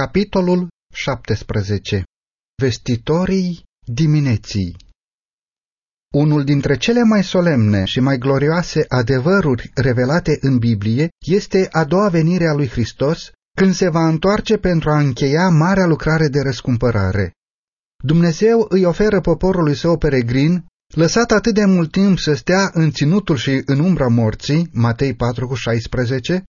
Capitolul 17 Vestitorii dimineții Unul dintre cele mai solemne și mai glorioase adevăruri revelate în Biblie este a doua venire a lui Hristos, când se va întoarce pentru a încheia marea lucrare de răscumpărare. Dumnezeu îi oferă poporului său peregrin, lăsat atât de mult timp să stea în ținutul și în umbra morții, Matei 4,16,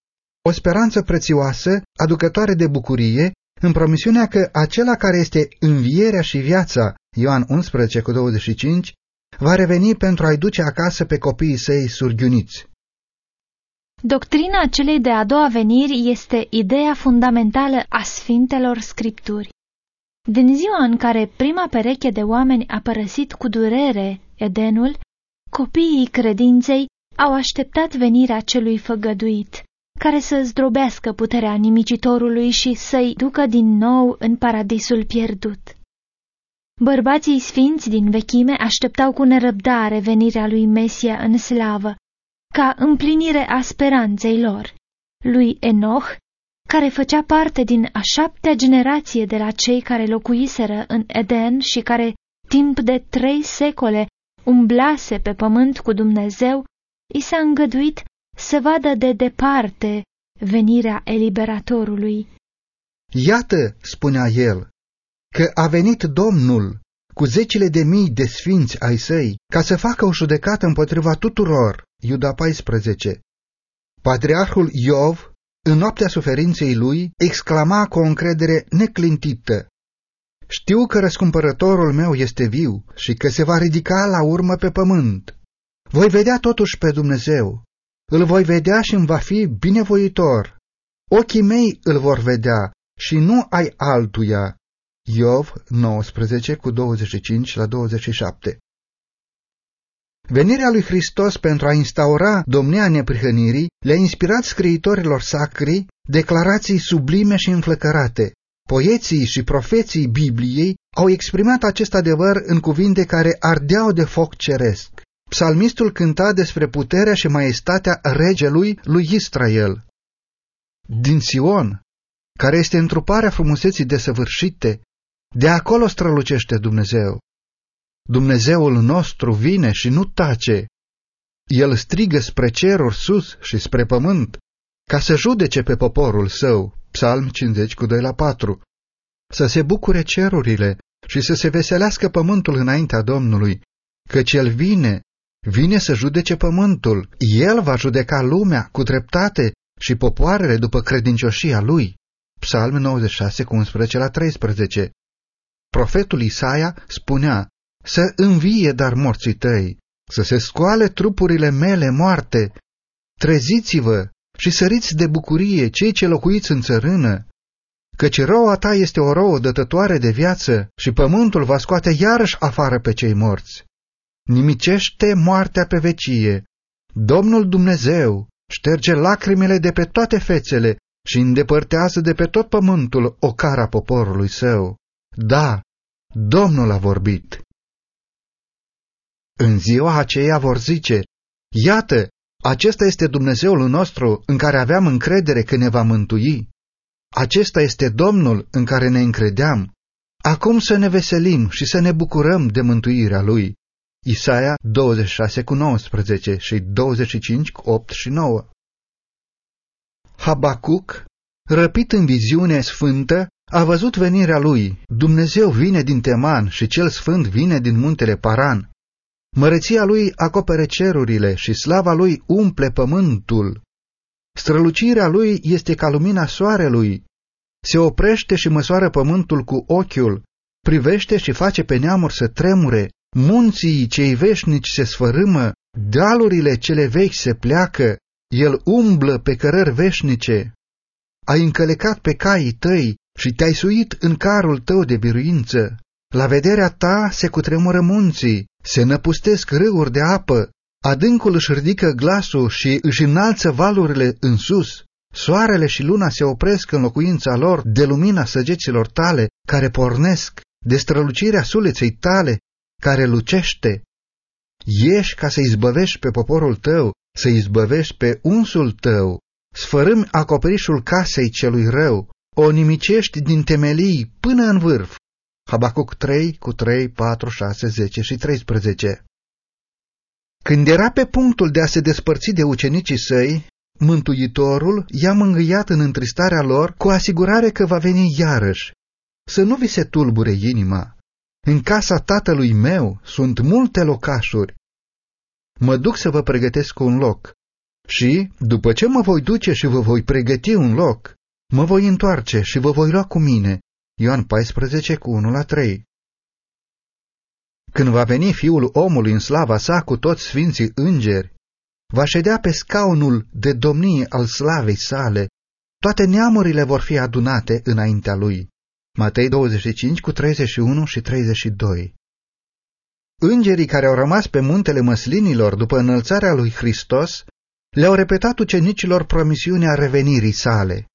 o speranță prețioasă, aducătoare de bucurie, în promisiunea că acela care este învierea și viața, Ioan 11 cu 25, va reveni pentru a-i duce acasă pe copiii săi surghiuniți. Doctrina celei de a doua veniri este ideea fundamentală a Sfintelor Scripturi. Din ziua în care prima pereche de oameni a părăsit cu durere Edenul, copiii credinței au așteptat venirea celui făgăduit, care să zdrobească puterea nimicitorului și să-i ducă din nou în paradisul pierdut. Bărbații sfinți din vechime așteptau cu nerăbdare venirea lui Mesia în slavă, ca împlinire a speranței lor. Lui Enoch, care făcea parte din a șaptea generație de la cei care locuiseră în Eden și care, timp de trei secole, umblase pe pământ cu Dumnezeu, i s-a îngăduit să vadă de departe venirea eliberatorului. Iată, spunea el, că a venit Domnul cu zecile de mii de sfinți ai săi ca să facă o judecată împotriva tuturor. Iuda 14 Patriarhul Iov, în noaptea suferinței lui, exclama cu o încredere neclintită. Știu că răscumpărătorul meu este viu și că se va ridica la urmă pe pământ. Voi vedea totuși pe Dumnezeu îl voi vedea și îmi va fi binevoitor. Ochii mei îl vor vedea și nu ai altuia. Iov 19 cu 25 la 27 Venirea lui Hristos pentru a instaura domnia neprihănirii le-a inspirat scriitorilor sacri declarații sublime și înflăcărate. Poeții și profeții Bibliei au exprimat acest adevăr în cuvinte care ardeau de foc ceresc. Psalmistul cânta despre puterea și maestatea regelui lui Israel. Din Sion, care este întruparea frumuseții desăvârșite, de acolo strălucește Dumnezeu. Dumnezeul nostru vine și nu tace. El strigă spre ceruri sus și spre pământ, ca să judece pe poporul său. Psalm 50 cu 2 la 4. Să se bucure cerurile și să se veselească pământul înaintea Domnului, căci el vine vine să judece pământul. El va judeca lumea cu dreptate și popoarele după credincioșia lui. Psalm 96 cu 11 la 13 Profetul Isaia spunea, să învie dar morții tăi, să se scoale trupurile mele moarte. Treziți-vă și săriți de bucurie cei ce locuiți în țărână, căci roa ta este o rouă dătătoare de viață și pământul va scoate iarăși afară pe cei morți nimicește moartea pe vecie. Domnul Dumnezeu șterge lacrimile de pe toate fețele și îndepărtează de pe tot pământul o cara poporului său. Da, Domnul a vorbit. În ziua aceea vor zice, Iată, acesta este Dumnezeul nostru în care aveam încredere că ne va mântui. Acesta este Domnul în care ne încredeam. Acum să ne veselim și să ne bucurăm de mântuirea Lui. Isaia 26 cu 19 și 25 cu 8 și 9. Habacuc, răpit în viziune sfântă, a văzut venirea lui. Dumnezeu vine din Teman și cel sfânt vine din muntele Paran. Măreția lui acopere cerurile și slava lui umple pământul. Strălucirea lui este ca lumina soarelui. Se oprește și măsoară pământul cu ochiul, privește și face pe neamuri să tremure, Munții cei veșnici se sfărâmă, dealurile cele vechi se pleacă, el umblă pe cărări veșnice. Ai încălecat pe caii tăi și te-ai suit în carul tău de biruință. La vederea ta se cutremură munții, se năpustesc râuri de apă, adâncul își ridică glasul și își înalță valurile în sus. Soarele și luna se opresc în locuința lor de lumina săgeților tale care pornesc, de strălucirea suleței tale care lucește. Ieși ca să izbăvești pe poporul tău, să izbăvești pe unsul tău, sfărâmi acoperișul casei celui rău, o nimicești din temelii până în vârf. Habacuc 3 cu 3, 4, 6, 10 și 13 Când era pe punctul de a se despărți de ucenicii săi, Mântuitorul i-a mângâiat în întristarea lor cu asigurare că va veni iarăși. Să nu vi se tulbure inima. În casa tatălui meu sunt multe locașuri. Mă duc să vă pregătesc un loc. Și, după ce mă voi duce și vă voi pregăti un loc, mă voi întoarce și vă voi lua cu mine. Ioan 14 cu 1 la 3 Când va veni fiul omului în slava sa cu toți sfinții îngeri, va ședea pe scaunul de domnie al slavei sale, toate neamurile vor fi adunate înaintea lui. Matei 25 cu 31 și 32 Îngerii care au rămas pe muntele măslinilor după înălțarea lui Hristos le-au repetat ucenicilor promisiunea revenirii sale.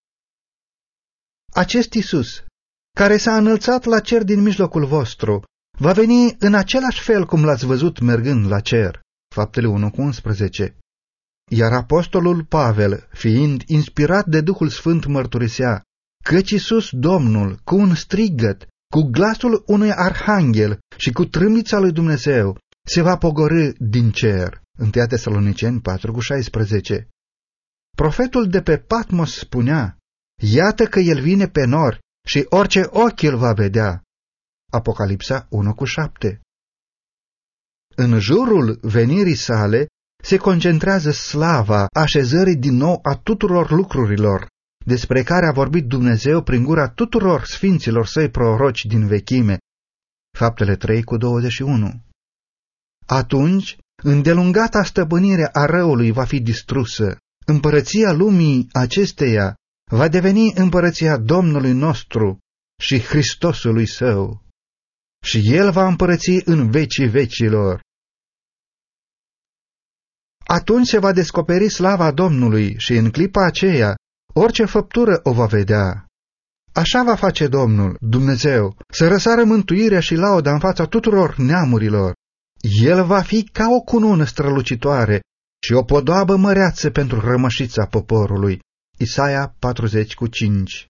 Acest Isus, care s-a înălțat la cer din mijlocul vostru, va veni în același fel cum l-ați văzut mergând la cer. Faptele 1 cu 11 iar apostolul Pavel, fiind inspirat de Duhul Sfânt, mărturisea, căci Iisus Domnul, cu un strigăt, cu glasul unui arhanghel și cu trâmbița lui Dumnezeu, se va pogorâ din cer. 1 Tesaloniceni 4,16 Profetul de pe Patmos spunea, Iată că el vine pe nori și orice ochi îl va vedea. Apocalipsa 1,7 În jurul venirii sale se concentrează slava așezării din nou a tuturor lucrurilor, despre care a vorbit Dumnezeu prin gura tuturor sfinților săi proroci din vechime. Faptele 3 cu 21 Atunci, îndelungata stăpânire a răului va fi distrusă, împărăția lumii acesteia va deveni împărăția Domnului nostru și Hristosului său. Și el va împărăți în vecii vecilor. Atunci se va descoperi slava Domnului și în clipa aceea orice făptură o va vedea. Așa va face Domnul, Dumnezeu, să răsară mântuirea și lauda în fața tuturor neamurilor. El va fi ca o cunună strălucitoare și o podoabă măreață pentru rămășița poporului. Isaia 45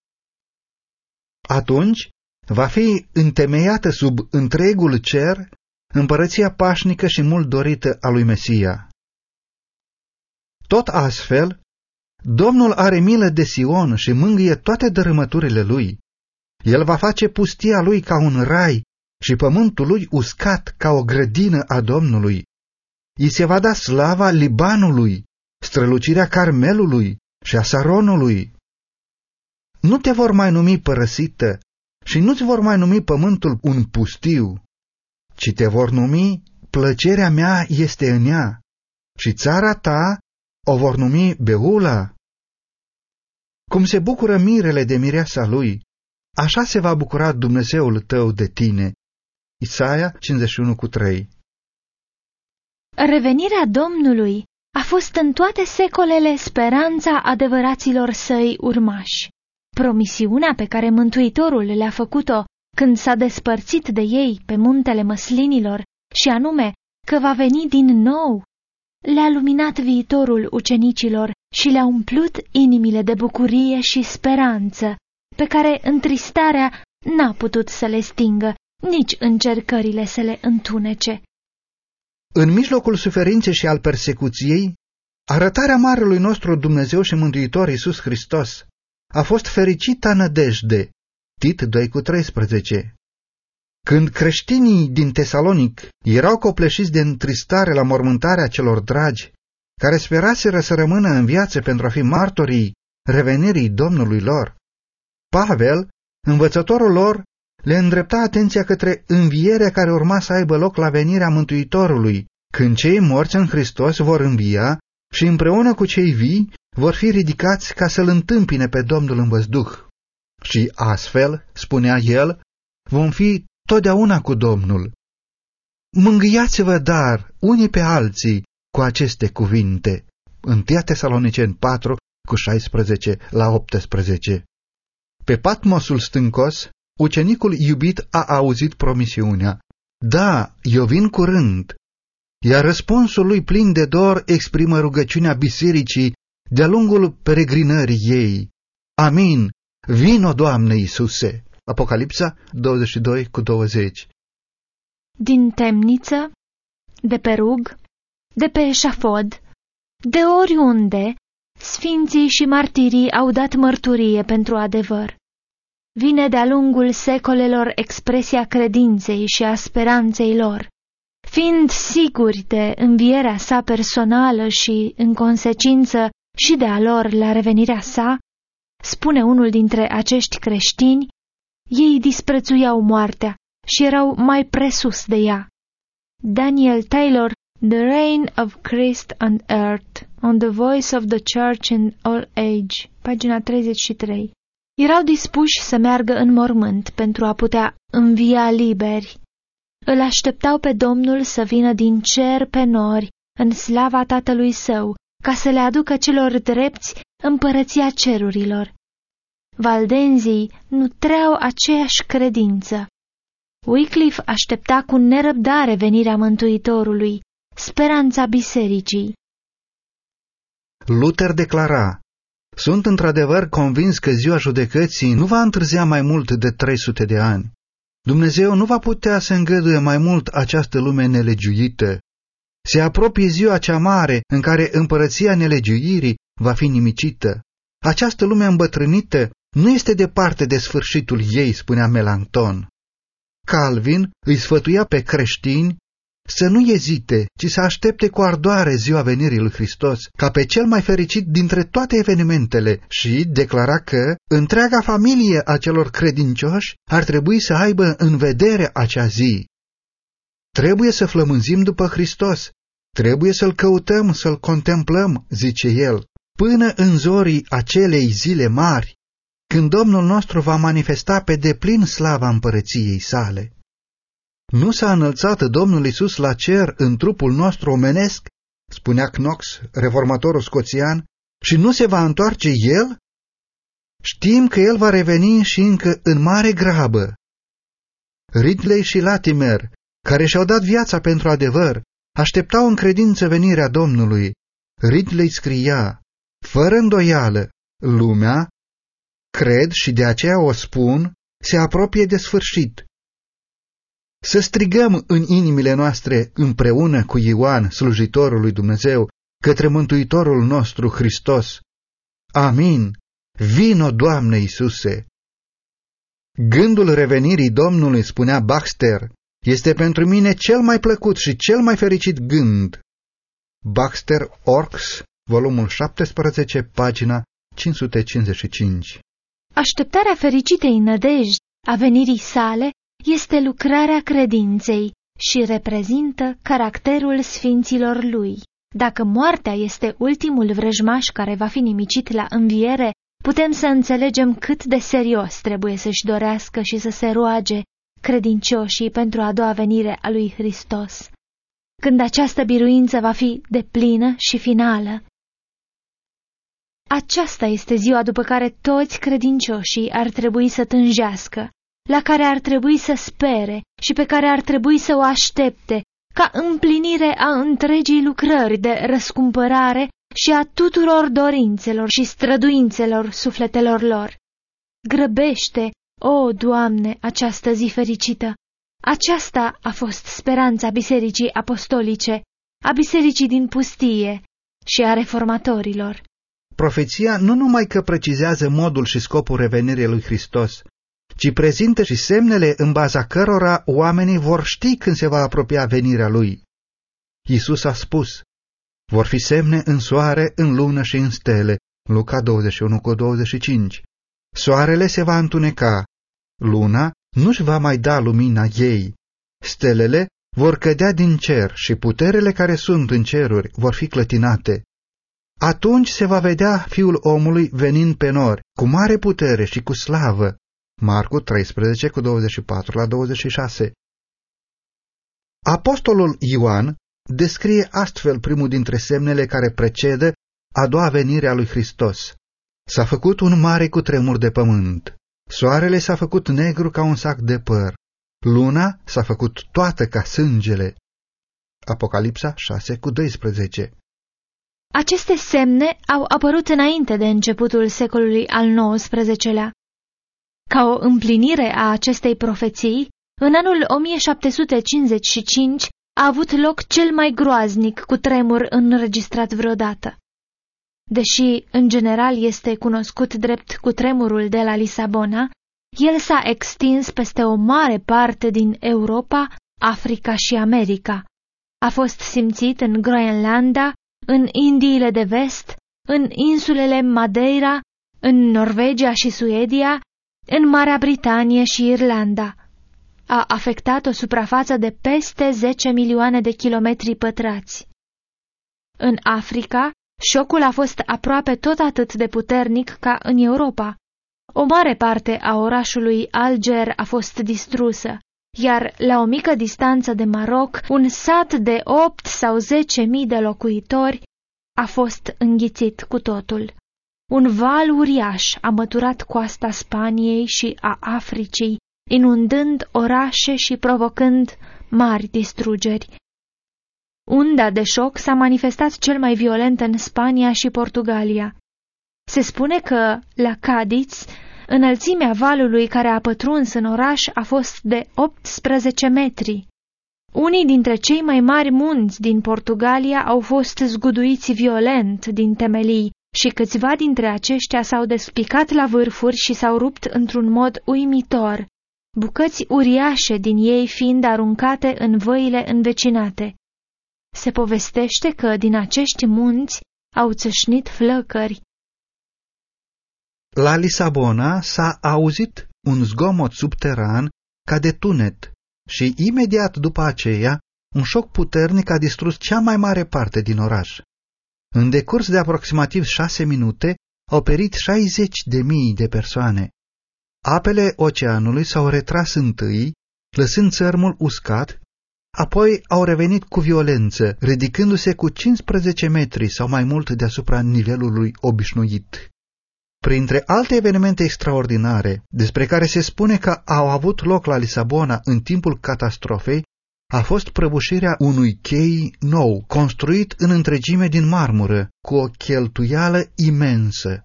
Atunci va fi întemeiată sub întregul cer împărăția pașnică și mult dorită a lui Mesia. Tot astfel, Domnul are milă de Sion și mângâie toate dărâmăturile lui. El va face pustia lui ca un rai și pământul lui uscat ca o grădină a Domnului. I se va da slava Libanului, strălucirea Carmelului și a Saronului. Nu te vor mai numi părăsită și nu-ți vor mai numi pământul un pustiu, ci te vor numi plăcerea mea este în ea și țara ta o vor numi Beula. Cum se bucură mirele de mireasa lui, așa se va bucura Dumnezeul tău de tine. Isaia 51 cu 3 Revenirea Domnului a fost în toate secolele speranța adevăraților săi urmași. Promisiunea pe care Mântuitorul le-a făcut-o când s-a despărțit de ei pe muntele măslinilor, și anume că va veni din nou le-a luminat viitorul ucenicilor și le-a umplut inimile de bucurie și speranță, pe care întristarea n-a putut să le stingă, nici încercările să le întunece. În mijlocul suferinței și al persecuției, arătarea Marelui nostru Dumnezeu și Mântuitor Iisus Hristos a fost fericită nădejde. Tit 2 cu 13 când creștinii din Tesalonic erau copleșiți de întristare la mormântarea celor dragi, care speraseră să rămână în viață pentru a fi martorii revenirii Domnului lor, Pavel, învățătorul lor, le îndrepta atenția către învierea care urma să aibă loc la venirea Mântuitorului, când cei morți în Hristos vor învia și împreună cu cei vii vor fi ridicați ca să-L întâmpine pe Domnul în văzduh. Și astfel, spunea el, vom fi totdeauna cu Domnul. Mângâiați-vă dar unii pe alții cu aceste cuvinte. 1 Tesaloniceni 4 cu 16 la 18 Pe patmosul stâncos, ucenicul iubit a auzit promisiunea. Da, eu vin curând. Iar răspunsul lui plin de dor exprimă rugăciunea bisericii de-a lungul peregrinării ei. Amin, Vino, Doamne Iisuse! Apocalipsa 22 cu 20 Din temniță, de pe rug, de pe eșafod, de oriunde, sfinții și martirii au dat mărturie pentru adevăr. Vine de-a lungul secolelor expresia credinței și a speranței lor, fiind siguri de învierea sa personală și, în consecință, și de a lor la revenirea sa, spune unul dintre acești creștini, ei disprețuiau moartea și erau mai presus de ea. Daniel Taylor, The Reign of Christ on Earth, on the Voice of the Church in All Age, pagina 33. Erau dispuși să meargă în mormânt pentru a putea învia liberi. Îl așteptau pe Domnul să vină din cer pe nori, în slava Tatălui Său, ca să le aducă celor drepți împărăția cerurilor. Valdenzii nutreau aceeași credință. Wycliffe aștepta cu nerăbdare venirea Mântuitorului, speranța bisericii. Luther declara, Sunt într-adevăr convins că ziua judecății nu va întârzia mai mult de 300 de ani. Dumnezeu nu va putea să îngăduie mai mult această lume nelegiuită. Se apropie ziua cea mare în care împărăția nelegiuirii va fi nimicită. Această lume îmbătrânită nu este departe de sfârșitul ei, spunea Melanchthon. Calvin îi sfătuia pe creștini să nu ezite, ci să aștepte cu ardoare ziua venirii lui Hristos, ca pe cel mai fericit dintre toate evenimentele și declara că întreaga familie a celor credincioși ar trebui să aibă în vedere acea zi. Trebuie să flămânzim după Hristos, trebuie să-L căutăm, să-L contemplăm, zice el, până în zorii acelei zile mari, când Domnul nostru va manifesta pe deplin slava împărăției sale. Nu s-a înălțat Domnul Isus la cer în trupul nostru omenesc, spunea Knox, reformatorul scoțian, și nu se va întoarce El? Știm că El va reveni și încă în mare grabă. Ridley și Latimer, care și-au dat viața pentru adevăr, așteptau în credință venirea Domnului. Ridley scria, fără îndoială, lumea, cred și de aceea o spun, se apropie de sfârșit să strigăm în inimile noastre împreună cu Ioan, slujitorul lui Dumnezeu, către Mântuitorul nostru Hristos. Amin. Vino, Doamne Iisuse! Gândul revenirii Domnului, spunea Baxter, este pentru mine cel mai plăcut și cel mai fericit gând. Baxter Orks, volumul 17, pagina 555 Așteptarea fericitei nădejdi a venirii sale este lucrarea credinței și reprezintă caracterul sfinților lui. Dacă moartea este ultimul vrăjmaș care va fi nimicit la înviere, putem să înțelegem cât de serios trebuie să-și dorească și să se roage credincioșii pentru a doua venire a lui Hristos, când această biruință va fi deplină și finală. Aceasta este ziua după care toți credincioșii ar trebui să tânjească, la care ar trebui să spere și pe care ar trebui să o aștepte, ca împlinire a întregii lucrări de răscumpărare și a tuturor dorințelor și străduințelor sufletelor lor. Grăbește, o, Doamne, această zi fericită! Aceasta a fost speranța bisericii apostolice, a bisericii din pustie și a reformatorilor. Profeția nu numai că precizează modul și scopul revenirii lui Hristos, ci prezintă și semnele în baza cărora oamenii vor ști când se va apropia venirea lui. Iisus a spus, vor fi semne în soare, în lună și în stele, Luca 21 cu 25. Soarele se va întuneca, luna nu-și va mai da lumina ei, stelele vor cădea din cer și puterele care sunt în ceruri vor fi clătinate. Atunci se va vedea fiul omului venind pe nori, cu mare putere și cu slavă. Marcu 13 cu 24 la 26. Apostolul Ioan descrie astfel primul dintre semnele care precedă a doua venire a lui Hristos. S-a făcut un mare cutremur de pământ. Soarele s-a făcut negru ca un sac de păr. Luna s-a făcut toată ca sângele. Apocalipsa 6 cu 12 Aceste semne au apărut înainte de începutul secolului al XIX-lea. Ca o împlinire a acestei profeții, în anul 1755 a avut loc cel mai groaznic cu tremur înregistrat vreodată. Deși, în general, este cunoscut drept cu tremurul de la Lisabona, el s-a extins peste o mare parte din Europa, Africa și America. A fost simțit în Groenlanda, în Indiile de vest, în insulele Madeira, în Norvegia și Suedia, în Marea Britanie și Irlanda. A afectat o suprafață de peste 10 milioane de kilometri pătrați. În Africa, șocul a fost aproape tot atât de puternic ca în Europa. O mare parte a orașului Alger a fost distrusă, iar la o mică distanță de Maroc, un sat de 8 sau 10 mii de locuitori a fost înghițit cu totul. Un val uriaș a măturat coasta Spaniei și a Africii, inundând orașe și provocând mari distrugeri. Unda de șoc s-a manifestat cel mai violent în Spania și Portugalia. Se spune că, la Cadiz, înălțimea valului care a pătruns în oraș a fost de 18 metri. Unii dintre cei mai mari munți din Portugalia au fost zguduiți violent din temelii și câțiva dintre aceștia s-au despicat la vârfuri și s-au rupt într-un mod uimitor, bucăți uriașe din ei fiind aruncate în văile învecinate. Se povestește că din acești munți au țâșnit flăcări. La Lisabona s-a auzit un zgomot subteran ca de tunet și imediat după aceea un șoc puternic a distrus cea mai mare parte din oraș. În decurs de aproximativ șase minute au perit 60 de mii de persoane. Apele oceanului s-au retras întâi, lăsând țărmul uscat, apoi au revenit cu violență, ridicându-se cu 15 metri sau mai mult deasupra nivelului obișnuit. Printre alte evenimente extraordinare, despre care se spune că au avut loc la Lisabona în timpul catastrofei, a fost prăbușirea unui chei nou, construit în întregime din marmură, cu o cheltuială imensă.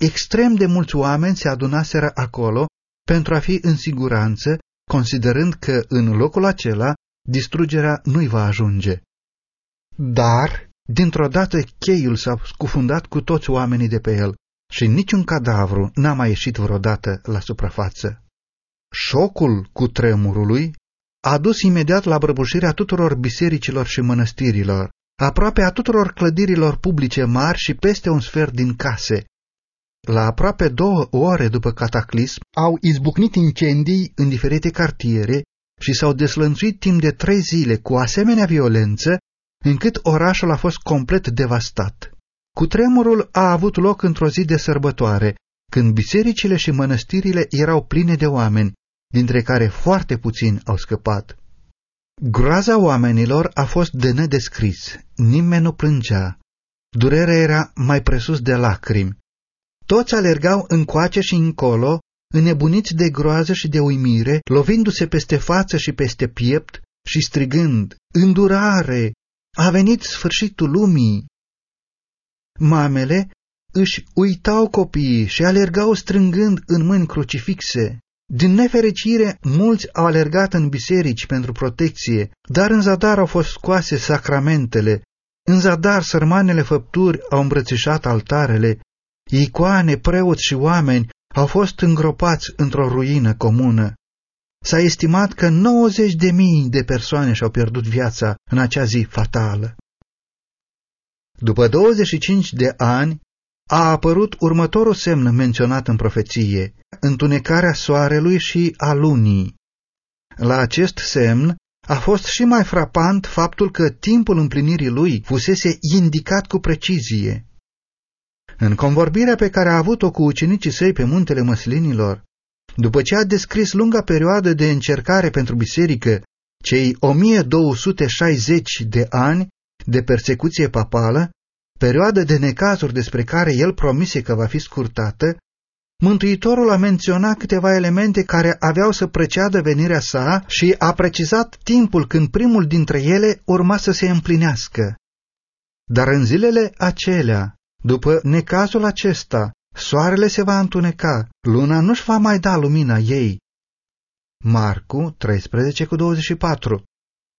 Extrem de mulți oameni se adunaseră acolo pentru a fi în siguranță, considerând că în locul acela distrugerea nu-i va ajunge. Dar, dintr-o dată, cheiul s-a scufundat cu toți oamenii de pe el și niciun cadavru n-a mai ieșit vreodată la suprafață. Șocul cu tremurului a dus imediat la prăbușirea tuturor bisericilor și mănăstirilor, aproape a tuturor clădirilor publice mari și peste un sfert din case. La aproape două ore după cataclism au izbucnit incendii în diferite cartiere și s-au deslănțuit timp de trei zile cu asemenea violență, încât orașul a fost complet devastat. Cutremurul a avut loc într-o zi de sărbătoare, când bisericile și mănăstirile erau pline de oameni, dintre care foarte puțini au scăpat. Groaza oamenilor a fost de nedescris, nimeni nu plângea. Durerea era mai presus de lacrimi. Toți alergau încoace și încolo, înnebuniți de groază și de uimire, lovindu-se peste față și peste piept și strigând, Îndurare! A venit sfârșitul lumii! Mamele își uitau copiii și alergau strângând în mâini crucifixe. Din nefericire, mulți au alergat în biserici pentru protecție, dar în zadar au fost scoase sacramentele, în zadar sărmanele făpturi au îmbrățișat altarele, icoane, preoți și oameni au fost îngropați într-o ruină comună. S-a estimat că 90 de mii de persoane și-au pierdut viața în acea zi fatală. După 25 de ani, a apărut următorul semn menționat în profeție, întunecarea soarelui și a lunii. La acest semn a fost și mai frapant faptul că timpul împlinirii lui fusese indicat cu precizie. În convorbirea pe care a avut-o cu ucenicii săi pe muntele măslinilor, după ce a descris lunga perioadă de încercare pentru biserică, cei 1260 de ani de persecuție papală, perioadă de necazuri despre care el promise că va fi scurtată, Mântuitorul a menționat câteva elemente care aveau să preceadă venirea sa și a precizat timpul când primul dintre ele urma să se împlinească. Dar în zilele acelea, după necazul acesta, soarele se va întuneca, luna nu-și va mai da lumina ei. Marcu 13 cu 24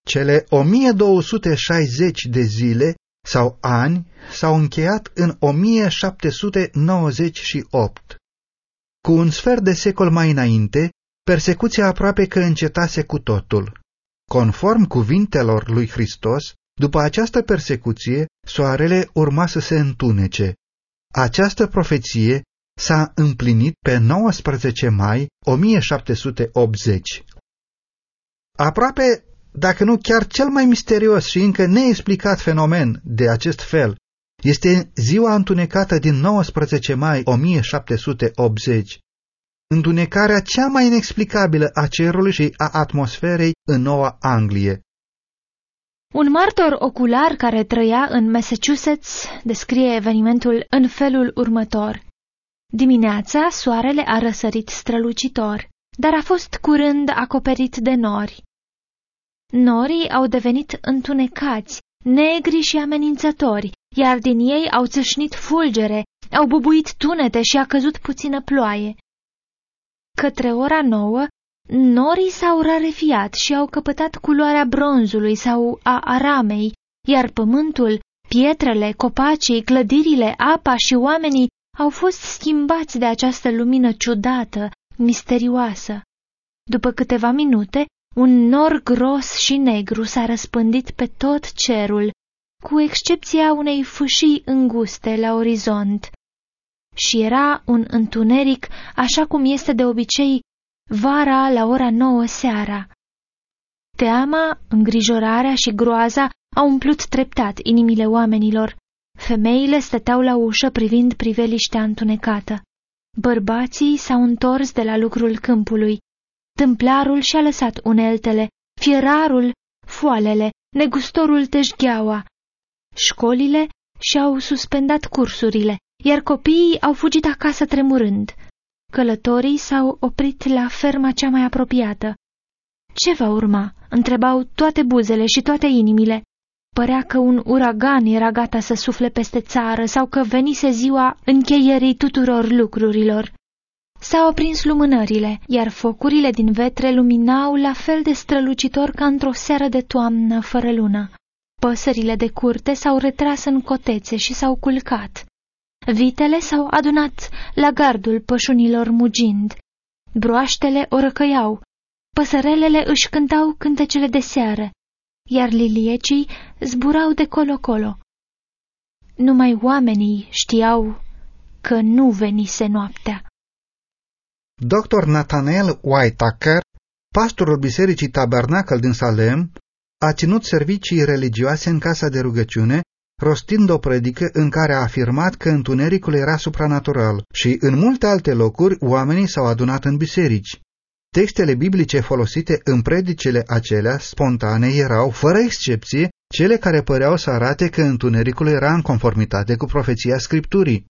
Cele 1260 de zile sau ani s-au încheiat în 1798. Cu un sfert de secol mai înainte, persecuția aproape că încetase cu totul. Conform cuvintelor lui Hristos, după această persecuție, soarele urma să se întunece. Această profeție s-a împlinit pe 19 mai 1780. Aproape, dacă nu chiar cel mai misterios și încă neexplicat fenomen de acest fel, este ziua întunecată din 19 mai 1780, întunecarea cea mai inexplicabilă a cerului și a atmosferei în Noua Anglie. Un martor ocular care trăia în Massachusetts descrie evenimentul în felul următor. Dimineața, soarele a răsărit strălucitor, dar a fost curând acoperit de nori. Norii au devenit întunecați, negri și amenințători, iar din ei au țâșnit fulgere, au bubuit tunete și a căzut puțină ploaie. Către ora nouă, norii s-au rarefiat și au căpătat culoarea bronzului sau a aramei, iar pământul, pietrele, copacii, clădirile, apa și oamenii au fost schimbați de această lumină ciudată, misterioasă. După câteva minute, un nor gros și negru s-a răspândit pe tot cerul, cu excepția unei fâșii înguste la orizont. Și era un întuneric, așa cum este de obicei vara la ora nouă seara. Teama, îngrijorarea și groaza au umplut treptat inimile oamenilor. Femeile stăteau la ușă privind priveliștea întunecată. Bărbații s-au întors de la lucrul câmpului. Tâmplarul și-a lăsat uneltele, fierarul, foalele, negustorul teșgheaua. Școlile și-au suspendat cursurile, iar copiii au fugit acasă tremurând. Călătorii s-au oprit la ferma cea mai apropiată. Ce va urma? întrebau toate buzele și toate inimile. Părea că un uragan era gata să sufle peste țară sau că venise ziua încheierii tuturor lucrurilor. S-au aprins lumânările, iar focurile din vetre luminau la fel de strălucitor ca într-o seară de toamnă fără lună. Păsările de curte s-au retras în cotețe și s-au culcat. Vitele s-au adunat la gardul pășunilor mugind. Broaștele o răcăiau, păsărelele își cântau cântecele de seară, iar liliecii zburau de colo-colo. Numai oamenii știau că nu venise noaptea. Dr. Nathaniel Whitaker, pastorul Bisericii Tabernacle din Salem, a ținut servicii religioase în casa de rugăciune, rostind o predică în care a afirmat că întunericul era supranatural și în multe alte locuri oamenii s-au adunat în biserici. Textele biblice folosite în predicele acelea spontane erau, fără excepție, cele care păreau să arate că întunericul era în conformitate cu profeția Scripturii.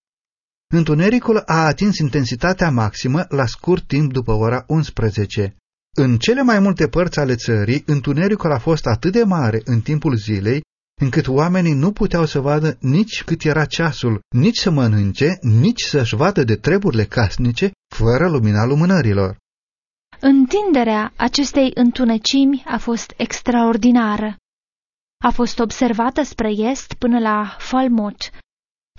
Întunericul a atins intensitatea maximă la scurt timp după ora 11. În cele mai multe părți ale țării, întunericul a fost atât de mare în timpul zilei, încât oamenii nu puteau să vadă nici cât era ceasul, nici să mănânce, nici să-și vadă de treburile casnice, fără lumina lumânărilor. Întinderea acestei întunecimi a fost extraordinară. A fost observată spre est până la Falmouth.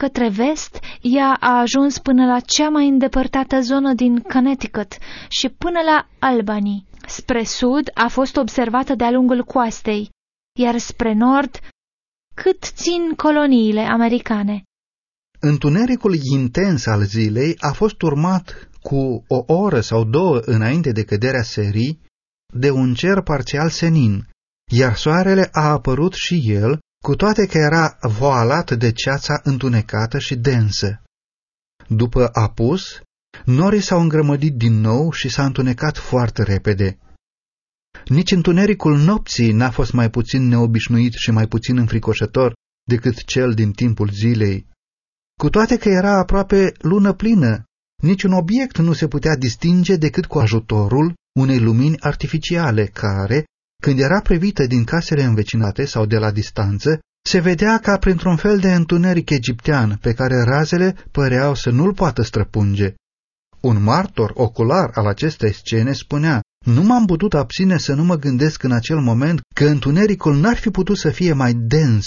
Către vest, ea a ajuns până la cea mai îndepărtată zonă din Connecticut și până la Albany. Spre sud a fost observată de-a lungul coastei, iar spre nord cât țin coloniile americane. Întunericul intens al zilei a fost urmat cu o oră sau două înainte de căderea serii de un cer parțial senin, iar soarele a apărut și el, cu toate că era voalat de ceața întunecată și densă. După apus, norii s-au îngrămădit din nou și s-a întunecat foarte repede. Nici întunericul nopții n-a fost mai puțin neobișnuit și mai puțin înfricoșător decât cel din timpul zilei. Cu toate că era aproape lună plină, niciun obiect nu se putea distinge decât cu ajutorul unei lumini artificiale care, când era prevită din casele învecinate sau de la distanță, se vedea ca printr-un fel de întuneric egiptean pe care razele păreau să nu-l poată străpunge. Un martor ocular al acestei scene spunea, nu m-am putut abține să nu mă gândesc în acel moment că întunericul n-ar fi putut să fie mai dens,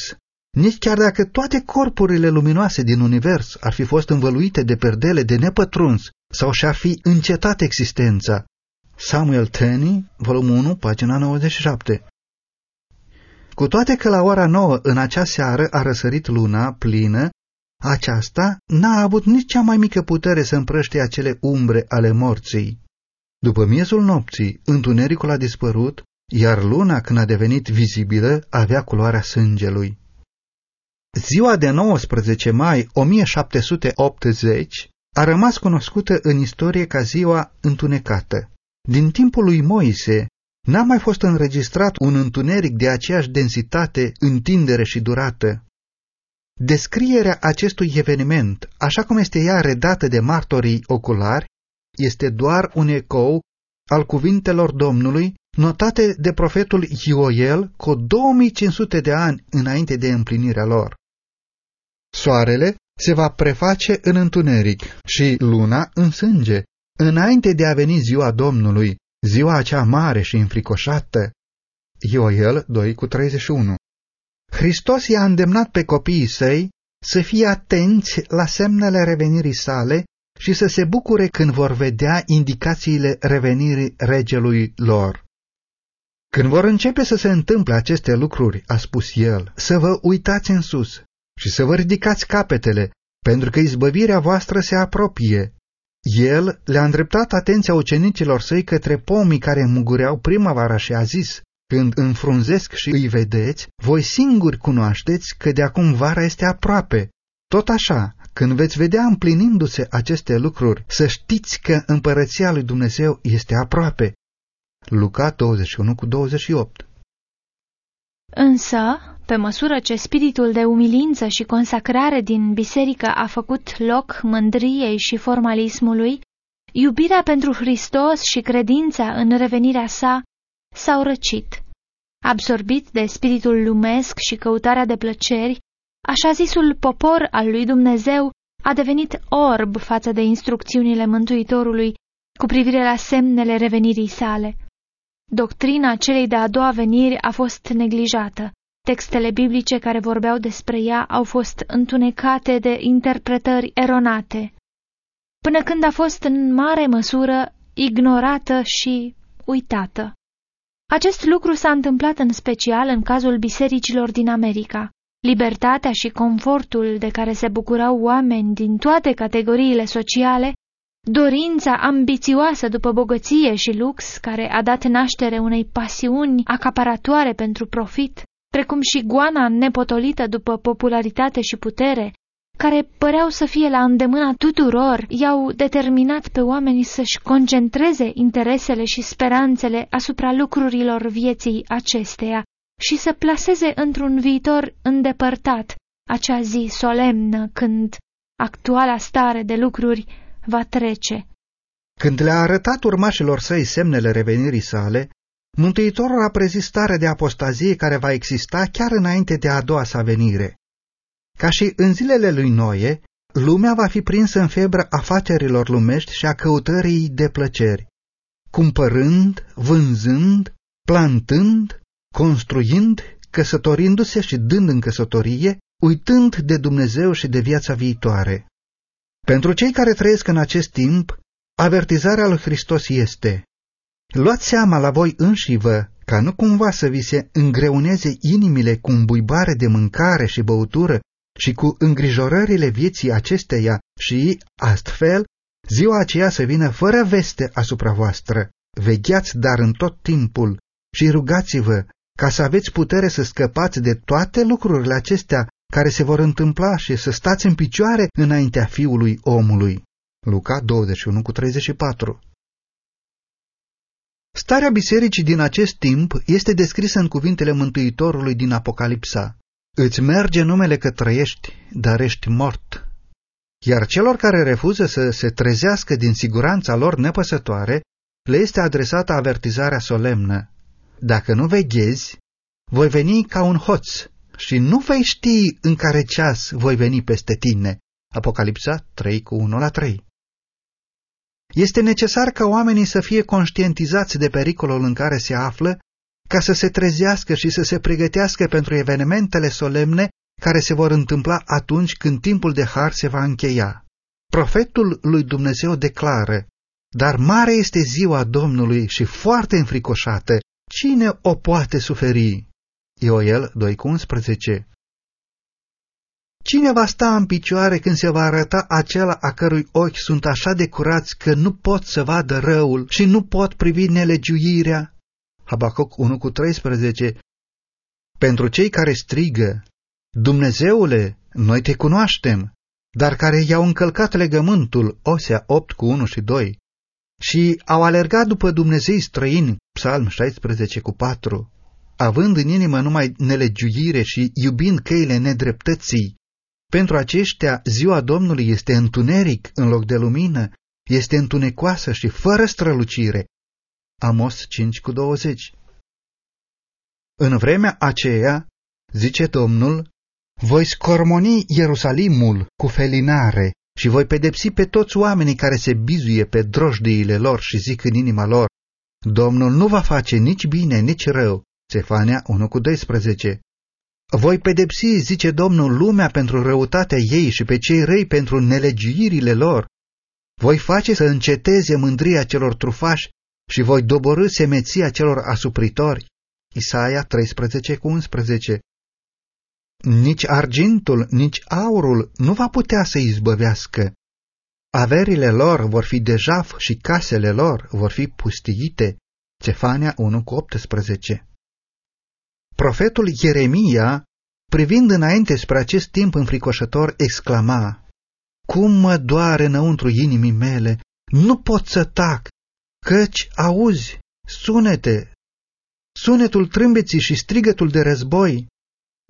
nici chiar dacă toate corpurile luminoase din univers ar fi fost învăluite de perdele de nepătruns sau și-ar fi încetat existența. Samuel Tenney, volumul 1, pagina 97 Cu toate că la ora 9 în acea seară a răsărit luna plină, aceasta n-a avut nici cea mai mică putere să împrăște acele umbre ale morții. După miezul nopții, întunericul a dispărut, iar luna, când a devenit vizibilă, avea culoarea sângelui. Ziua de 19 mai 1780 a rămas cunoscută în istorie ca ziua întunecată. Din timpul lui Moise n-a mai fost înregistrat un întuneric de aceeași densitate, întindere și durată. Descrierea acestui eveniment, așa cum este ea redată de martorii oculari, este doar un ecou al cuvintelor Domnului notate de profetul Ioel cu 2500 de ani înainte de împlinirea lor. Soarele se va preface în întuneric și luna în sânge, înainte de a veni ziua Domnului, ziua acea mare și înfricoșată. Ioel 2 cu 31 Hristos i-a îndemnat pe copiii săi să fie atenți la semnele revenirii sale și să se bucure când vor vedea indicațiile revenirii regelui lor. Când vor începe să se întâmple aceste lucruri, a spus el, să vă uitați în sus și să vă ridicați capetele, pentru că izbăvirea voastră se apropie. El le-a îndreptat atenția ucenicilor săi către pomii care mugureau primăvara și a zis, când înfrunzesc și îi vedeți, voi singuri cunoașteți că de acum vara este aproape. Tot așa, când veți vedea împlinindu-se aceste lucruri, să știți că împărăția lui Dumnezeu este aproape. Luca 21 cu 28 Însă, pe măsură ce spiritul de umilință și consacrare din biserică a făcut loc mândriei și formalismului, iubirea pentru Hristos și credința în revenirea sa s-au răcit. Absorbit de spiritul lumesc și căutarea de plăceri, așa zisul popor al lui Dumnezeu a devenit orb față de instrucțiunile Mântuitorului cu privire la semnele revenirii sale. Doctrina celei de-a doua veniri a fost neglijată. Textele biblice care vorbeau despre ea au fost întunecate de interpretări eronate, până când a fost în mare măsură ignorată și uitată. Acest lucru s-a întâmplat în special în cazul bisericilor din America. Libertatea și confortul de care se bucurau oameni din toate categoriile sociale, dorința ambițioasă după bogăție și lux care a dat naștere unei pasiuni acaparatoare pentru profit, precum și goana nepotolită după popularitate și putere, care păreau să fie la îndemâna tuturor, i-au determinat pe oameni să-și concentreze interesele și speranțele asupra lucrurilor vieții acesteia și să plaseze într-un viitor îndepărtat acea zi solemnă când actuala stare de lucruri va trece. Când le-a arătat urmașilor săi semnele revenirii sale, Mântuitorul a prezis starea de apostazie care va exista chiar înainte de a doua sa venire. Ca și în zilele lui Noe, lumea va fi prinsă în febră afacerilor lumești și a căutării de plăceri, cumpărând, vânzând, plantând, construind, căsătorindu-se și dând în căsătorie, uitând de Dumnezeu și de viața viitoare. Pentru cei care trăiesc în acest timp, avertizarea lui Hristos este Luați seama la voi înșivă ca nu cumva să vi se îngreuneze inimile cu îmbuibare de mâncare și băutură și cu îngrijorările vieții acesteia și, astfel, ziua aceea să vină fără veste asupra voastră. Vegheați dar în tot timpul și rugați-vă ca să aveți putere să scăpați de toate lucrurile acestea care se vor întâmpla și să stați în picioare înaintea Fiului omului. Luca 21 cu 34 Starea bisericii din acest timp este descrisă în cuvintele Mântuitorului din Apocalipsa. Îți merge numele că trăiești, dar ești mort. Iar celor care refuză să se trezească din siguranța lor nepăsătoare, le este adresată avertizarea solemnă. Dacă nu veghezi, voi veni ca un hoț și nu vei ști în care ceas voi veni peste tine. Apocalipsa 3 cu 1 la 3. Este necesar ca oamenii să fie conștientizați de pericolul în care se află, ca să se trezească și să se pregătească pentru evenimentele solemne care se vor întâmpla atunci când timpul de har se va încheia. Profetul lui Dumnezeu declară, dar mare este ziua Domnului și foarte înfricoșată, cine o poate suferi? Ioel 2,11 Cine va sta în picioare când se va arăta acela a cărui ochi sunt așa de curați că nu pot să vadă răul și nu pot privi nelegiuirea? Habacuc 1 cu 13 Pentru cei care strigă, Dumnezeule, noi te cunoaștem, dar care i-au încălcat legământul, Osea 8 cu 1 și 2, și au alergat după Dumnezei străini, Psalm 16 cu 4, având în inimă numai nelegiuire și iubind căile nedreptății. Pentru aceștia, ziua Domnului este întuneric în loc de lumină, este întunecoasă și fără strălucire. Amos 5 cu 20 În vremea aceea, zice Domnul, voi scormoni Ierusalimul cu felinare și voi pedepsi pe toți oamenii care se bizuie pe drojdiile lor și zic în inima lor, Domnul nu va face nici bine, nici rău. Sefania 1 cu 12 Voi pedepsi, zice Domnul, lumea pentru răutatea ei și pe cei răi pentru nelegiuirile lor. Voi face să înceteze mândria celor trufași și voi doborâ semeția celor asupritori. Isaia 13 cu 11 nici argintul, nici aurul nu va putea să izbăvească. Averile lor vor fi de jaf și casele lor vor fi pustiite. Cefania 1 cu 18 Profetul Ieremia, privind înainte spre acest timp înfricoșător, exclama, Cum mă doare înăuntru inimii mele, nu pot să tac, căci auzi sunete, sunetul trâmbeții și strigătul de război,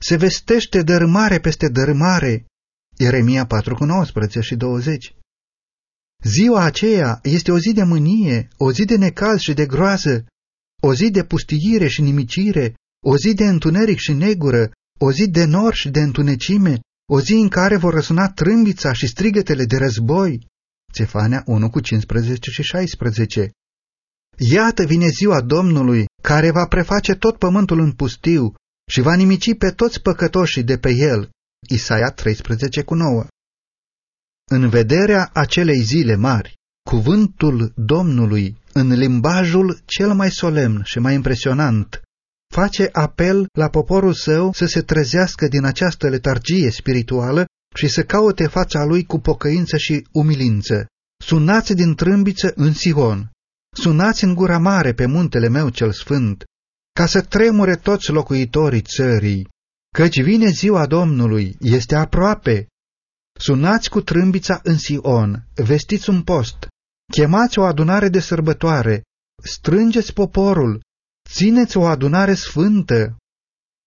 se vestește dărâmare peste dărâmare. Ieremia 4 cu 19 și 20 Ziua aceea este o zi de mânie, o zi de necaz și de groază, o zi de pustiire și nimicire, o zi de întuneric și negură, o zi de nor și de întunecime, o zi în care vor răsuna trâmbița și strigătele de război. Cefania 1 cu 15 și 16 Iată vine ziua Domnului, care va preface tot pământul în pustiu și va nimici pe toți păcătoșii de pe el. Isaia 13 cu 9 În vederea acelei zile mari, cuvântul Domnului, în limbajul cel mai solemn și mai impresionant, face apel la poporul său să se trezească din această letargie spirituală și să caute fața lui cu pocăință și umilință. Sunați din trâmbiță în Sion, sunați în gura mare pe muntele meu cel sfânt, ca să tremure toți locuitorii țării, căci vine ziua Domnului, este aproape. Sunați cu trâmbița în Sion, vestiți un post, chemați o adunare de sărbătoare, strângeți poporul, țineți o adunare sfântă,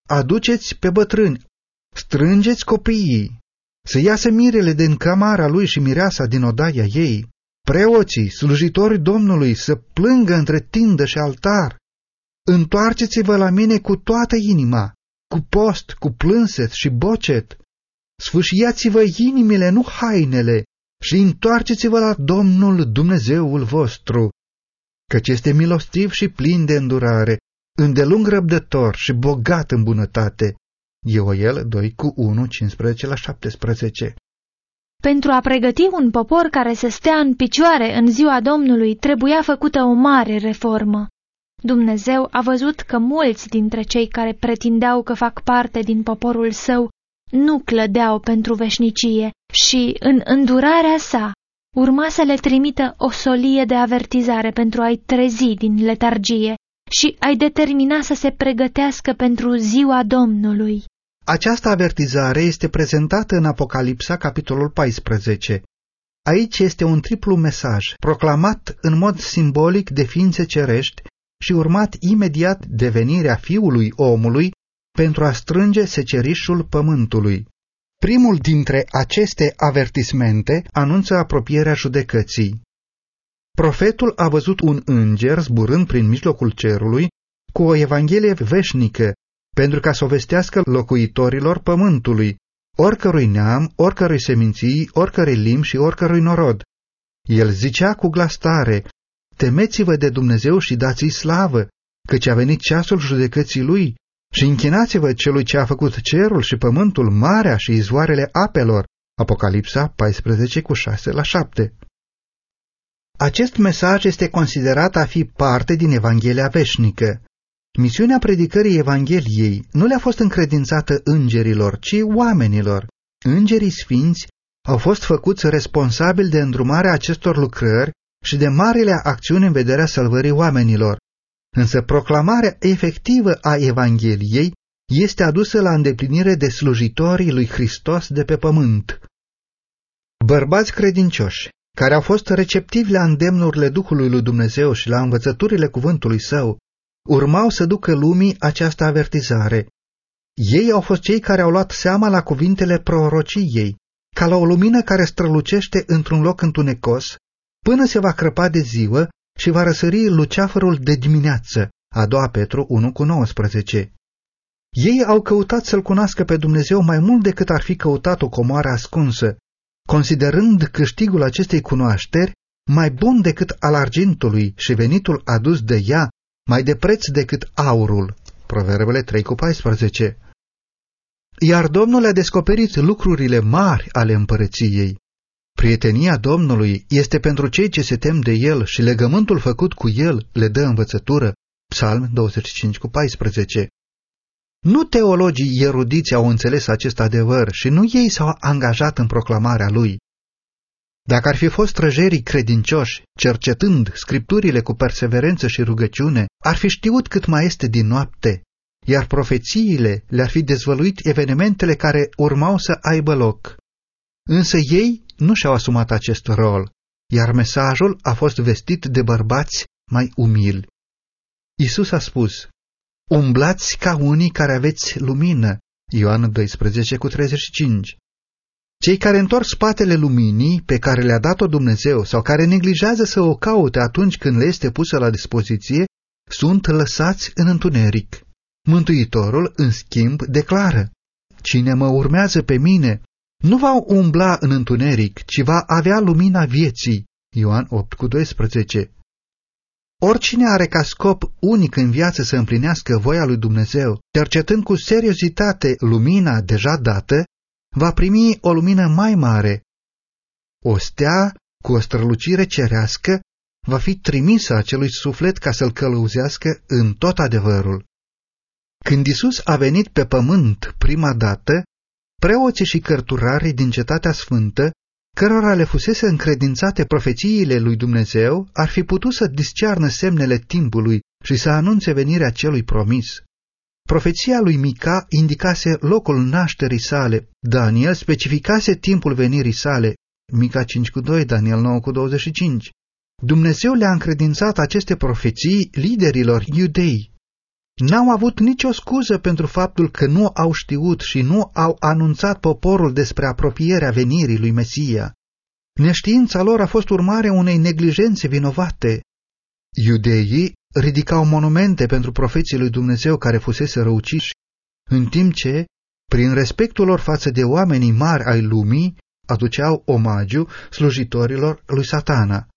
aduceți pe bătrâni, strângeți copiii, să iasă mirele din camara lui și mireasa din odaia ei, preoții, slujitorii Domnului să plângă între tindă și altar, Întoarceți-vă la mine cu toată inima, cu post, cu plânset și bocet. Sfâșiați-vă inimile, nu hainele, și întoarceți-vă la Domnul Dumnezeul vostru, căci este milostiv și plin de îndurare, îndelung răbdător și bogat în bunătate. Ioel 2 cu 1, 15 la 17 Pentru a pregăti un popor care să stea în picioare în ziua Domnului, trebuia făcută o mare reformă. Dumnezeu a văzut că mulți dintre cei care pretindeau că fac parte din poporul său nu clădeau pentru veșnicie și, în îndurarea sa, urma să le trimită o solie de avertizare pentru a-i trezi din letargie și a-i determina să se pregătească pentru ziua Domnului. Această avertizare este prezentată în Apocalipsa, capitolul 14. Aici este un triplu mesaj, proclamat în mod simbolic de ființe cerești, și urmat imediat devenirea fiului omului pentru a strânge secerișul pământului. Primul dintre aceste avertismente anunță apropierea judecății. Profetul a văzut un înger zburând prin mijlocul cerului cu o evanghelie veșnică pentru ca să o vestească locuitorilor pământului, oricărui neam, oricărui seminții, oricărui limbi și oricărui norod. El zicea cu glas tare, Temeți-vă de Dumnezeu și dați-i slavă, căci a venit ceasul judecății lui, și închinați-vă celui ce a făcut cerul și pământul, marea și izvoarele apelor. Apocalipsa 14 cu 6 la 7 Acest mesaj este considerat a fi parte din Evanghelia veșnică. Misiunea predicării Evangheliei nu le-a fost încredințată îngerilor, ci oamenilor. Îngerii sfinți au fost făcuți responsabili de îndrumarea acestor lucrări și de marile acțiuni în vederea salvării oamenilor. Însă proclamarea efectivă a Evangheliei este adusă la îndeplinire de slujitorii lui Hristos de pe pământ. Bărbați credincioși, care au fost receptivi la îndemnurile Duhului lui Dumnezeu și la învățăturile cuvântului său, urmau să ducă lumii această avertizare. Ei au fost cei care au luat seama la cuvintele prorociei, ca la o lumină care strălucește într-un loc întunecos, până se va crăpa de ziua și va răsări luceafărul de dimineață, a doua Petru 1 cu 19. Ei au căutat să-L cunoască pe Dumnezeu mai mult decât ar fi căutat o comoară ascunsă, considerând câștigul acestei cunoașteri mai bun decât al argintului și venitul adus de ea mai de preț decât aurul. Proverbele 3 cu 14. Iar Domnul a descoperit lucrurile mari ale împărăției. Prietenia Domnului este pentru cei ce se tem de El și legământul făcut cu El le dă învățătură. Psalm 25 cu 14. Nu teologii erudiți au înțeles acest adevăr și nu ei s-au angajat în proclamarea lui. Dacă ar fi fost trăjerii credincioși, cercetând scripturile cu perseverență și rugăciune, ar fi știut cât mai este din noapte, iar profețiile le-ar fi dezvăluit evenimentele care urmau să aibă loc. Însă ei nu și-au asumat acest rol, iar mesajul a fost vestit de bărbați mai umili. Isus a spus, Umblați ca unii care aveți lumină, Ioan 12 cu 35. Cei care întorc spatele luminii pe care le-a dat-o Dumnezeu sau care neglijează să o caute atunci când le este pusă la dispoziție, sunt lăsați în întuneric. Mântuitorul, în schimb, declară, Cine mă urmează pe mine nu va umbla în întuneric, ci va avea lumina vieții. Ioan 8 cu 12 Oricine are ca scop unic în viață să împlinească voia lui Dumnezeu, cercetând cu seriozitate lumina deja dată, va primi o lumină mai mare. O stea cu o strălucire cerească va fi trimisă acelui suflet ca să-l călăuzească în tot adevărul. Când Isus a venit pe pământ prima dată, preoții și cărturarii din cetatea sfântă, cărora le fusese încredințate profețiile lui Dumnezeu, ar fi putut să discearnă semnele timpului și să anunțe venirea celui promis. Profeția lui Mica indicase locul nașterii sale, Daniel specificase timpul venirii sale, Mica 5 cu 2, Daniel 9 cu 25. Dumnezeu le-a încredințat aceste profeții liderilor iudei. N-au avut nicio scuză pentru faptul că nu au știut și nu au anunțat poporul despre apropierea venirii lui Mesia. Neștiința lor a fost urmare unei neglijențe vinovate. Iudeii ridicau monumente pentru profeții lui Dumnezeu care fusese răuciși, în timp ce, prin respectul lor față de oamenii mari ai lumii, aduceau omagiu slujitorilor lui satana.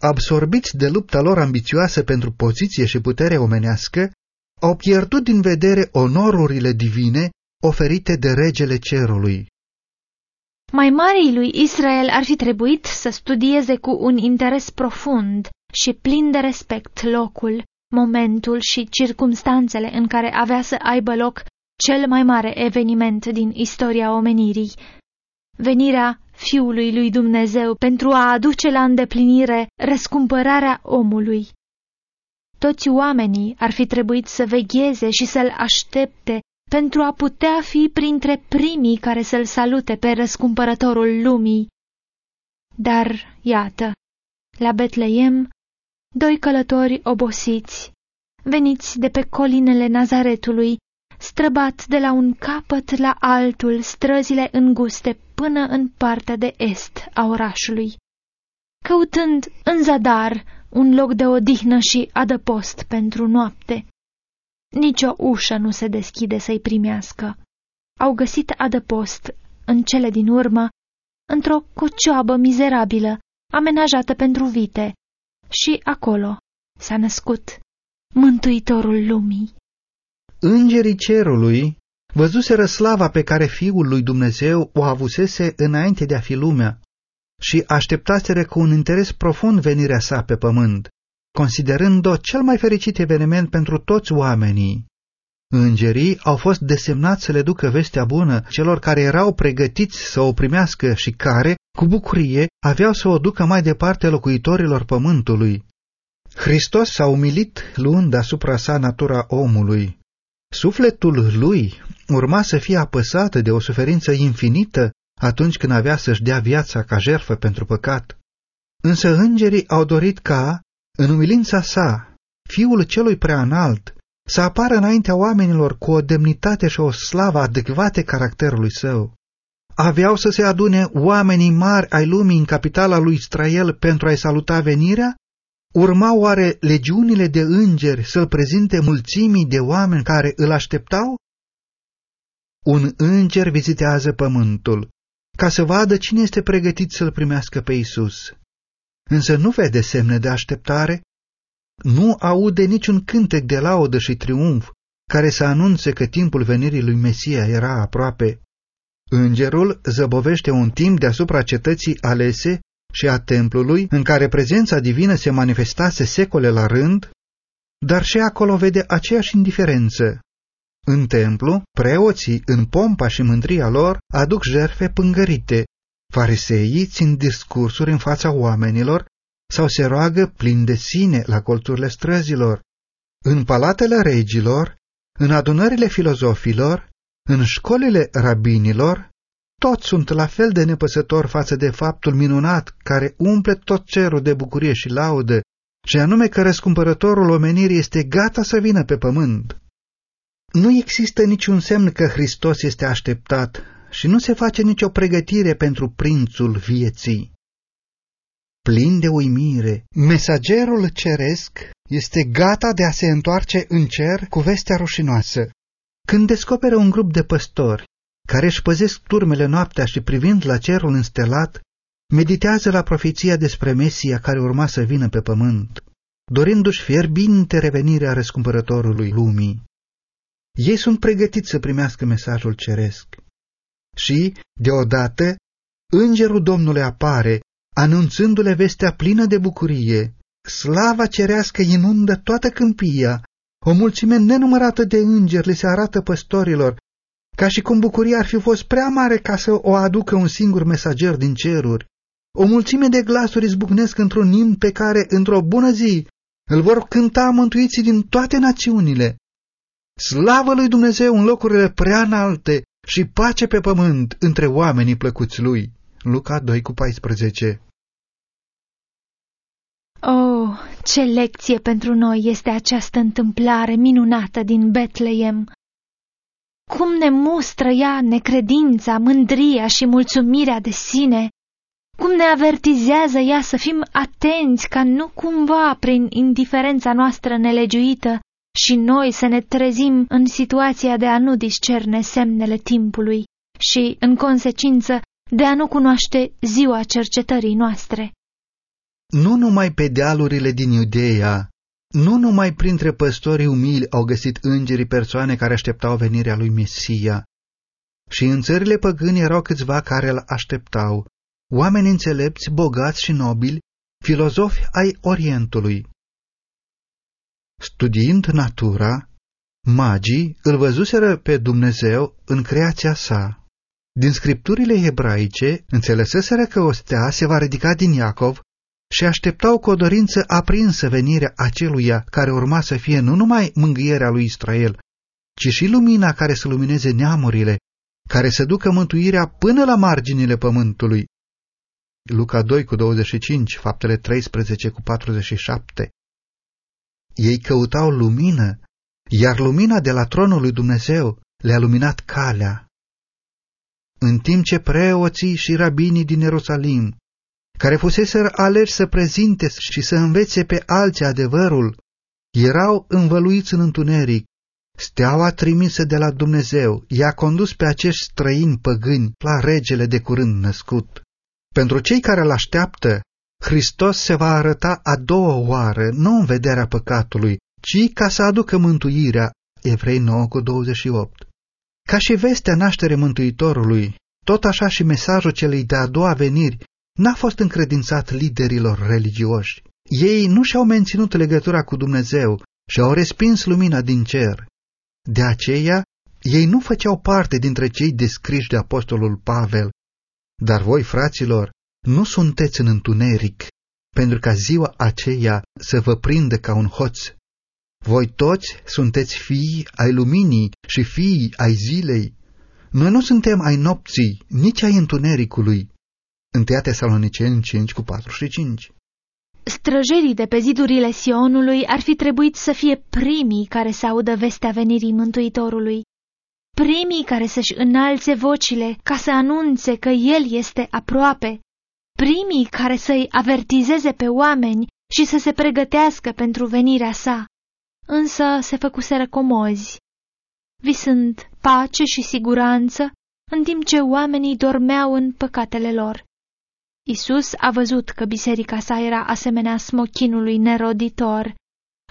Absorbiți de lupta lor ambițioasă pentru poziție și putere omenească, au pierdut din vedere onorurile divine oferite de regele cerului. Mai marii lui Israel ar fi trebuit să studieze cu un interes profund și plin de respect locul, momentul și circumstanțele în care avea să aibă loc cel mai mare eveniment din istoria omenirii, venirea Fiului lui Dumnezeu pentru a aduce la îndeplinire răscumpărarea omului. Toți oamenii ar fi trebuit să vegheze și să-l aștepte pentru a putea fi printre primii care să-l salute pe răscumpărătorul lumii. Dar, iată, la Betleem, doi călători obosiți, veniți de pe colinele Nazaretului, străbat de la un capăt la altul străzile înguste până în partea de est a orașului, căutând în zadar un loc de odihnă și adăpost pentru noapte. Nici o ușă nu se deschide să-i primească. Au găsit adăpost, în cele din urmă, într-o cocioabă mizerabilă, amenajată pentru vite, și acolo s-a născut Mântuitorul lumii. Îngerii cerului văzuseră slava pe care Fiul lui Dumnezeu o avusese înainte de a fi lumea și așteptaseră cu un interes profund venirea sa pe pământ, considerând-o cel mai fericit eveniment pentru toți oamenii. Îngerii au fost desemnați să le ducă vestea bună celor care erau pregătiți să o primească și care, cu bucurie, aveau să o ducă mai departe locuitorilor pământului. Hristos s-a umilit luând asupra sa natura omului. Sufletul lui urma să fie apăsată de o suferință infinită atunci când avea să-și dea viața ca jerfă pentru păcat. Însă îngerii au dorit ca, în umilința sa, Fiul celui prea înalt, să apară înaintea oamenilor cu o demnitate și o slavă adecvate caracterului său. Aveau să se adune oamenii mari ai lumii în capitala lui Israel pentru a-i saluta venirea? Urma oare legiunile de îngeri să-l prezinte mulțimii de oameni care îl așteptau? Un înger vizitează pământul ca să vadă cine este pregătit să-l primească pe Isus. Însă nu vede semne de așteptare, nu aude niciun cântec de laudă și triumf care să anunțe că timpul venirii lui Mesia era aproape. Îngerul zăbovește un timp deasupra cetății alese și a templului în care prezența divină se manifestase secole la rând, dar și acolo vede aceeași indiferență. În templu, preoții, în pompa și mândria lor, aduc jerfe pângărite. Fariseii țin discursuri în fața oamenilor sau se roagă plin de sine la colțurile străzilor. În palatele regilor, în adunările filozofilor, în școlile rabinilor, toți sunt la fel de nepăsători față de faptul minunat care umple tot cerul de bucurie și laudă, și anume că răscumpărătorul omenirii este gata să vină pe pământ. Nu există niciun semn că Hristos este așteptat și nu se face nicio pregătire pentru prințul vieții. Plin de uimire, mesagerul ceresc este gata de a se întoarce în cer cu vestea rușinoasă. Când descoperă un grup de păstori care își păzesc turmele noaptea și privind la cerul înstelat, meditează la profeția despre Mesia care urma să vină pe pământ, dorindu-și fierbinte revenirea răscumpărătorului lumii. Ei sunt pregătiți să primească mesajul ceresc. Și, deodată, îngerul Domnului apare, anunțându-le vestea plină de bucurie. Slava cerească inundă toată câmpia, o mulțime nenumărată de îngeri le se arată păstorilor, ca și cum bucuria ar fi fost prea mare ca să o aducă un singur mesager din ceruri. O mulțime de glasuri izbucnesc într-un imn pe care, într-o bună zi, îl vor cânta mântuiții din toate națiunile. Slavă lui Dumnezeu în locurile prea înalte și pace pe pământ între oamenii plăcuți lui. Luca 2 cu 14 Oh, ce lecție pentru noi este această întâmplare minunată din Betleem! Cum ne mustră ea necredința, mândria și mulțumirea de sine! Cum ne avertizează ea să fim atenți ca nu cumva prin indiferența noastră nelegiuită și noi să ne trezim în situația de a nu discerne semnele timpului și, în consecință, de a nu cunoaște ziua cercetării noastre. Nu numai pe dealurile din Iudeea, nu numai printre păstorii umili au găsit îngerii persoane care așteptau venirea lui Mesia, și în țările păgâni erau câțiva care îl așteptau, oameni înțelepți, bogați și nobili, filozofi ai Orientului. Studiind natura, magii îl văzuseră pe Dumnezeu în creația sa. Din scripturile ebraice înțeleseseră că o stea se va ridica din Iacov și așteptau cu o dorință aprinsă venirea aceluia care urma să fie nu numai mângâierea lui Israel, ci și lumina care să lumineze neamurile, care să ducă mântuirea până la marginile pământului. Luca 2 cu 25, faptele 13 cu 47 ei căutau lumină, iar lumina de la tronul lui Dumnezeu le-a luminat calea. În timp ce preoții și rabinii din Ierusalim, care fuseseră aleși să prezinte și să învețe pe alții adevărul, erau învăluiți în întuneric, Steaua trimisă de la Dumnezeu i-a condus pe acești străini păgâni la regele de curând născut. Pentru cei care îl așteaptă, Hristos se va arăta a doua oară, nu în vederea păcatului, ci ca să aducă mântuirea. Evrei 9 cu 28. Ca și vestea naștere Mântuitorului, tot așa și mesajul celei de-a doua veniri n-a fost încredințat liderilor religioși. Ei nu și-au menținut legătura cu Dumnezeu și au respins lumina din cer. De aceea, ei nu făceau parte dintre cei descriși de apostolul Pavel. Dar voi, fraților, nu sunteți în întuneric, pentru ca ziua aceea să vă prindă ca un hoț. Voi toți sunteți fii ai luminii și fii ai zilei. Noi nu suntem ai nopții, nici ai întunericului. 1 Tesaloniceni 5 cu 45 Străjerii de pe zidurile Sionului ar fi trebuit să fie primii care să audă vestea venirii Mântuitorului, primii care să-și înalțe vocile ca să anunțe că El este aproape, primii care să-i avertizeze pe oameni și să se pregătească pentru venirea sa. Însă se făcuseră comozi, visând pace și siguranță, în timp ce oamenii dormeau în păcatele lor. Isus a văzut că biserica sa era asemenea smochinului neroditor.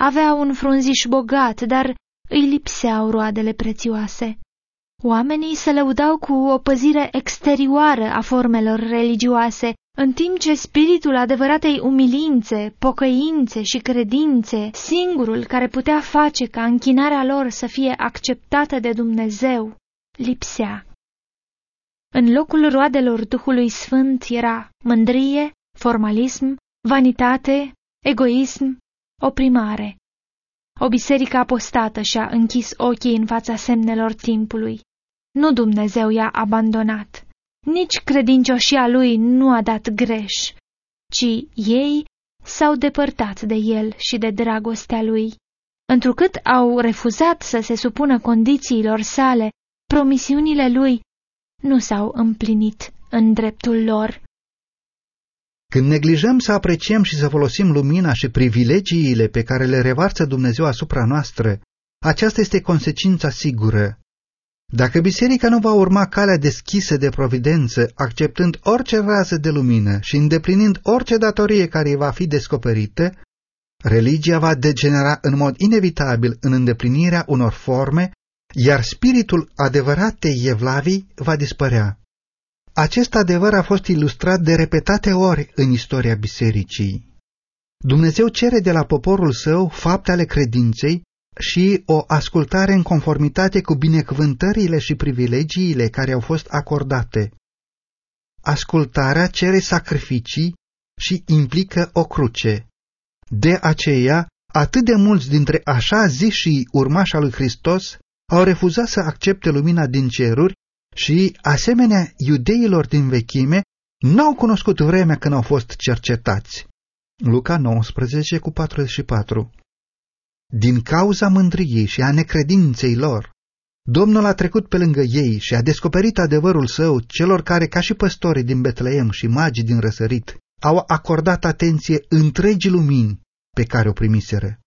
Avea un frunziș bogat, dar îi lipseau roadele prețioase. Oamenii se lăudau cu o păzire exterioară a formelor religioase, în timp ce spiritul adevăratei umilințe, pocăințe și credințe, singurul care putea face ca închinarea lor să fie acceptată de Dumnezeu, lipsea. În locul roadelor Duhului Sfânt era mândrie, formalism, vanitate, egoism, oprimare. O biserică apostată și-a închis ochii în fața semnelor timpului. Nu Dumnezeu i-a abandonat. Nici credincioșia lui nu a dat greș, ci ei s-au depărtat de el și de dragostea lui. Întrucât au refuzat să se supună condițiilor sale, promisiunile lui nu s-au împlinit în dreptul lor. Când neglijăm să apreciem și să folosim lumina și privilegiile pe care le revarsă Dumnezeu asupra noastră, aceasta este consecința sigură. Dacă biserica nu va urma calea deschisă de providență, acceptând orice rază de lumină și îndeplinind orice datorie care îi va fi descoperită, religia va degenera în mod inevitabil în îndeplinirea unor forme iar spiritul adevăratei Evlavii va dispărea. Acest adevăr a fost ilustrat de repetate ori în istoria bisericii. Dumnezeu cere de la poporul său fapte ale credinței și o ascultare în conformitate cu binecuvântările și privilegiile care au fost acordate. Ascultarea cere sacrificii și implică o cruce. De aceea, atât de mulți dintre așa zi și urmașa lui Hristos au refuzat să accepte lumina din ceruri și, asemenea iudeilor din vechime, n-au cunoscut vremea când au fost cercetați. Luca 19 cu 44 Din cauza mândriei și a necredinței lor, Domnul a trecut pe lângă ei și a descoperit adevărul său celor care, ca și păstorii din Betleem și magii din răsărit, au acordat atenție întregii lumini pe care o primiseră.